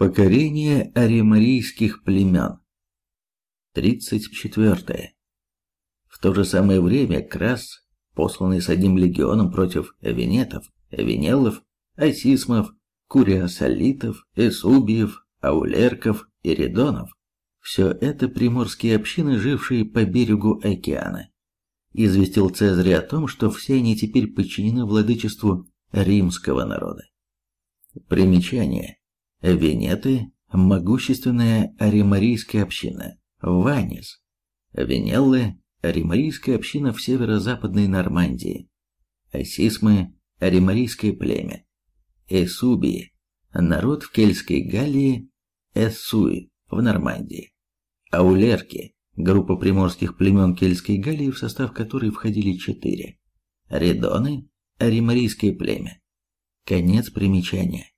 Покорение аремарийских племен. 34. В то же самое время Крас, посланный с одним легионом против венетов, венеллов, асисмов, куриасолитов, эсубиев, аулерков и редонов, все это приморские общины, жившие по берегу океана, известил Цезарь о том, что все они теперь подчинены владычеству римского народа. Примечание. Венеты – могущественная аримарийская община. Ванис. Венеллы – аримарийская община в северо-западной Нормандии. Асисмы – аримарийское племя. Эсубии – народ в Кельтской Галлии, Эссуи в Нормандии. Аулерки – группа приморских племен Кельтской Галлии, в состав которой входили четыре. Редоны – аримарийское племя. Конец примечания.